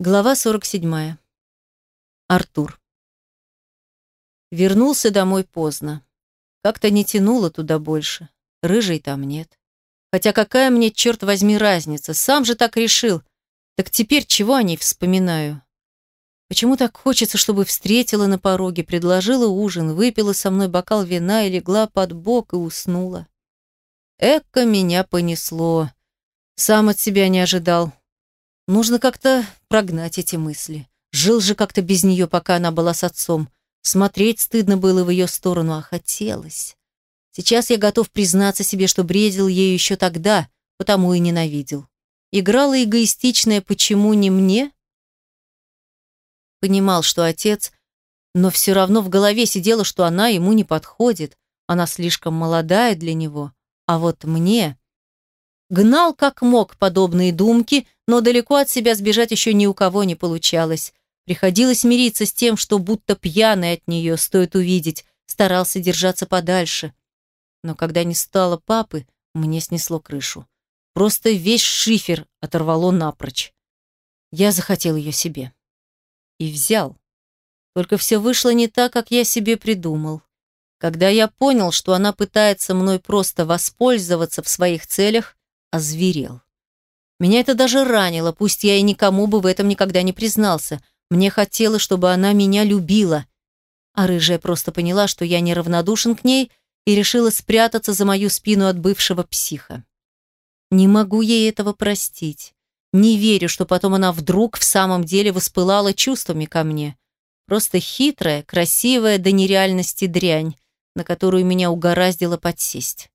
Глава 47. Артур. Вернулся домой поздно. Как-то не тянуло туда больше. Рыжей там нет. Хотя какая мне, черт возьми, разница? Сам же так решил. Так теперь чего о ней вспоминаю? Почему так хочется, чтобы встретила на пороге, предложила ужин, выпила со мной бокал вина и легла под бок и уснула? Эка меня понесло. Сам от себя не ожидал. Нужно как-то прогнать эти мысли. Жил же как-то без нее, пока она была с отцом. Смотреть стыдно было в ее сторону, а хотелось. Сейчас я готов признаться себе, что бредил ею еще тогда, потому и ненавидел. Играла эгоистичная «почему не мне?» Понимал, что отец, но все равно в голове сидело, что она ему не подходит. Она слишком молодая для него. А вот мне... Гнал как мог подобные думки, но далеко от себя сбежать еще ни у кого не получалось. Приходилось мириться с тем, что будто пьяный от нее, стоит увидеть, старался держаться подальше. Но когда не стало папы, мне снесло крышу. Просто весь шифер оторвало напрочь. Я захотел ее себе. И взял. Только все вышло не так, как я себе придумал. Когда я понял, что она пытается мной просто воспользоваться в своих целях, озверел. Меня это даже ранило, пусть я и никому бы в этом никогда не признался. Мне хотелось, чтобы она меня любила. А рыжая просто поняла, что я неравнодушен к ней и решила спрятаться за мою спину от бывшего психа. Не могу ей этого простить. Не верю, что потом она вдруг в самом деле воспылала чувствами ко мне. Просто хитрая, красивая до нереальности дрянь, на которую меня угораздило подсесть.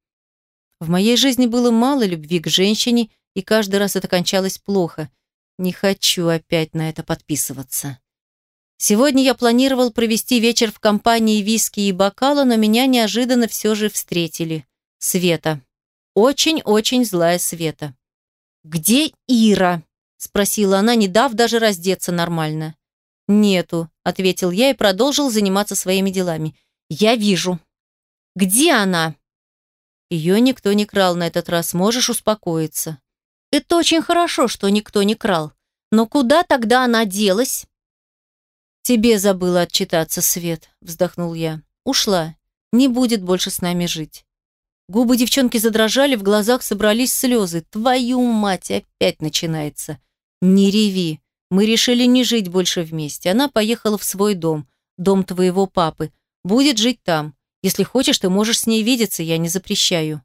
В моей жизни было мало любви к женщине, и каждый раз это кончалось плохо. Не хочу опять на это подписываться. Сегодня я планировал провести вечер в компании виски и бокала, но меня неожиданно все же встретили. Света. Очень-очень злая Света. «Где Ира?» – спросила она, не дав даже раздеться нормально. «Нету», – ответил я и продолжил заниматься своими делами. «Я вижу». «Где она?» Ее никто не крал на этот раз, можешь успокоиться. Это очень хорошо, что никто не крал. Но куда тогда она делась? Тебе забыла отчитаться, Свет, вздохнул я. Ушла. Не будет больше с нами жить. Губы девчонки задрожали, в глазах собрались слезы. Твою мать, опять начинается. Не реви. Мы решили не жить больше вместе. Она поехала в свой дом, дом твоего папы. Будет жить там. Если хочешь, ты можешь с ней видеться, я не запрещаю.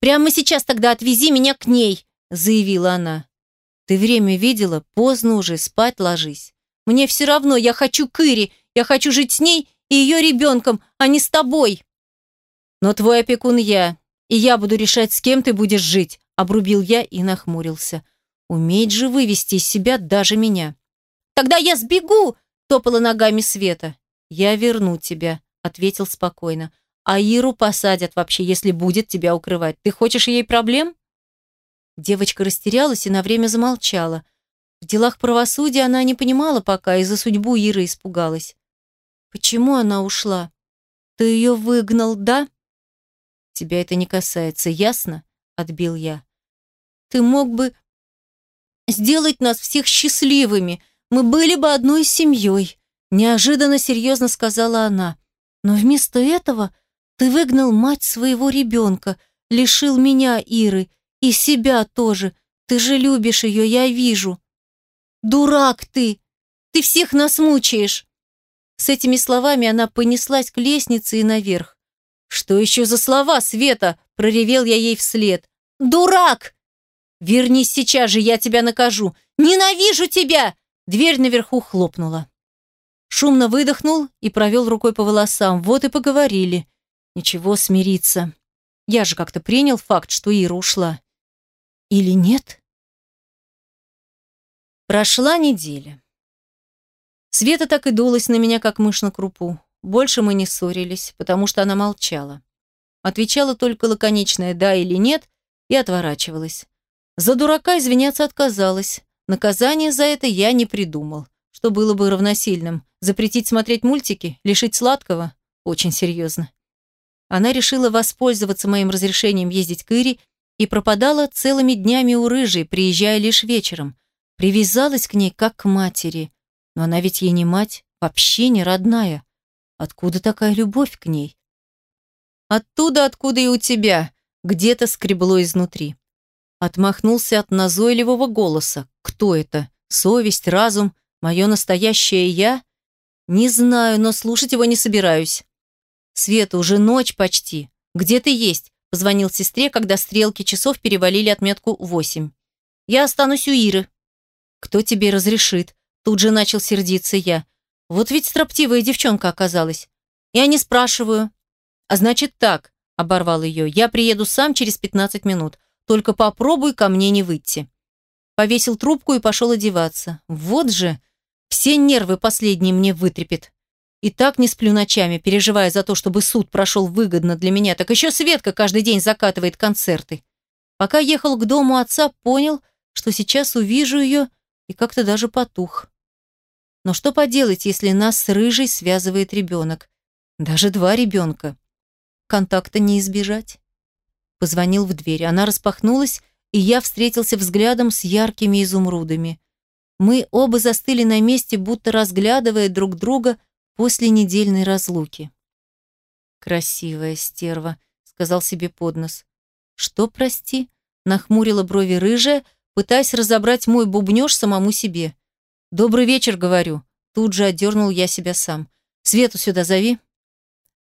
Прямо сейчас тогда отвези меня к ней, заявила она. «Ты время видела? Поздно уже, спать ложись. Мне все равно, я хочу к я хочу жить с ней и ее ребенком, а не с тобой». «Но твой опекун я, и я буду решать, с кем ты будешь жить», обрубил я и нахмурился. «Уметь же вывести из себя даже меня». «Тогда я сбегу!» топала ногами Света. «Я верну тебя», ответил спокойно. «А Иру посадят вообще, если будет тебя укрывать. Ты хочешь ей проблем?» Девочка растерялась и на время замолчала. В делах правосудия она не понимала пока и за судьбу Иры испугалась. «Почему она ушла? Ты ее выгнал, да?» «Тебя это не касается, ясно?» — отбил я. «Ты мог бы сделать нас всех счастливыми. Мы были бы одной семьей», — неожиданно серьезно сказала она. «Но вместо этого ты выгнал мать своего ребенка, лишил меня Иры, и себя тоже. Ты же любишь ее, я вижу. Дурак ты! Ты всех нас мучаешь!» С этими словами она понеслась к лестнице и наверх. «Что еще за слова, Света?» – проревел я ей вслед. «Дурак! Вернись сейчас же, я тебя накажу! Ненавижу тебя!» Дверь наверху хлопнула. Шумно выдохнул и провел рукой по волосам. Вот и поговорили. Ничего, смириться. Я же как-то принял факт, что Ира ушла. Или нет? Прошла неделя. Света так и дулась на меня, как мышь на крупу. Больше мы не ссорились, потому что она молчала. Отвечала только лаконичное «да» или «нет» и отворачивалась. За дурака извиняться отказалась. Наказание за это я не придумал. Что было бы равносильным? Запретить смотреть мультики? Лишить сладкого? Очень серьезно. Она решила воспользоваться моим разрешением ездить к Ире и пропадала целыми днями у рыжей, приезжая лишь вечером. Привязалась к ней, как к матери. Но она ведь ей не мать, вообще не родная. Откуда такая любовь к ней? Оттуда, откуда и у тебя, где-то скребло изнутри. Отмахнулся от назойливого голоса. Кто это? Совесть, разум, мое настоящее я? Не знаю, но слушать его не собираюсь. Света, уже ночь почти. Где ты есть? Позвонил сестре, когда стрелки часов перевалили отметку восемь. Я останусь у Иры. Кто тебе разрешит? Тут же начал сердиться я. Вот ведь строптивая девчонка оказалась. Я не спрашиваю. А значит так, оборвал ее. Я приеду сам через 15 минут. Только попробуй ко мне не выйти. Повесил трубку и пошел одеваться. Вот же, все нервы последние мне вытрепет. И так не сплю ночами, переживая за то, чтобы суд прошел выгодно для меня. Так еще Светка каждый день закатывает концерты. Пока ехал к дому отца, понял, что сейчас увижу ее и как-то даже потух. Но что поделать, если нас с Рыжей связывает ребенок? Даже два ребенка. Контакта не избежать. Позвонил в дверь. Она распахнулась, и я встретился взглядом с яркими изумрудами. Мы оба застыли на месте, будто разглядывая друг друга после недельной разлуки. «Красивая стерва», — сказал себе под нос. «Что, прости?» — нахмурила брови рыжая, пытаясь разобрать мой бубнёж самому себе. «Добрый вечер», — говорю. Тут же отдернул я себя сам. «Свету сюда зови».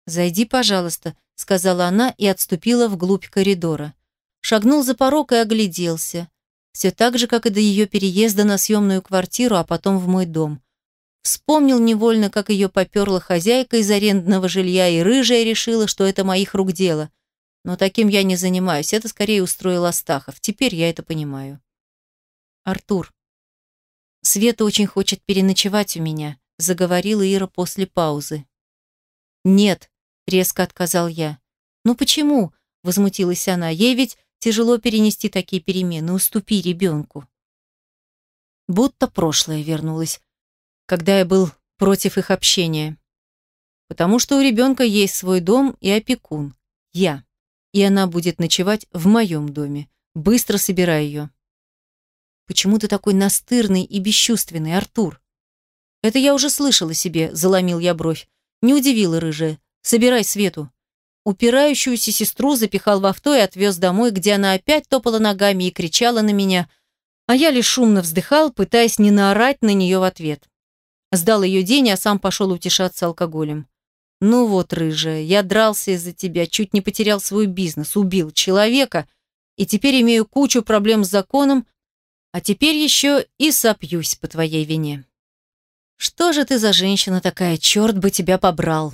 «Зайди, пожалуйста», — сказала она и отступила вглубь коридора. Шагнул за порог и огляделся. Все так же, как и до ее переезда на съемную квартиру, а потом в мой дом. Вспомнил невольно, как ее поперла хозяйка из арендного жилья, и рыжая решила, что это моих рук дело. Но таким я не занимаюсь, это скорее устроил Астахов. Теперь я это понимаю. Артур. Света очень хочет переночевать у меня, заговорила Ира после паузы. Нет, резко отказал я. Ну почему? возмутилась она. Ей ведь тяжело перенести такие перемены. Уступи ребенку. Будто прошлое вернулось, когда я был против их общения. Потому что у ребенка есть свой дом и опекун. Я. И она будет ночевать в моем доме. Быстро собирай ее. Почему ты такой настырный и бесчувственный, Артур? Это я уже слышала себе, заломил я бровь. Не удивила рыжая. Собирай Свету. Упирающуюся сестру запихал в авто и отвез домой, где она опять топала ногами и кричала на меня, а я лишь шумно вздыхал, пытаясь не наорать на нее в ответ. Сдал ее день, а сам пошел утешаться алкоголем. «Ну вот, рыжая, я дрался из-за тебя, чуть не потерял свой бизнес, убил человека, и теперь имею кучу проблем с законом, а теперь еще и сопьюсь по твоей вине». «Что же ты за женщина такая, черт бы тебя побрал!»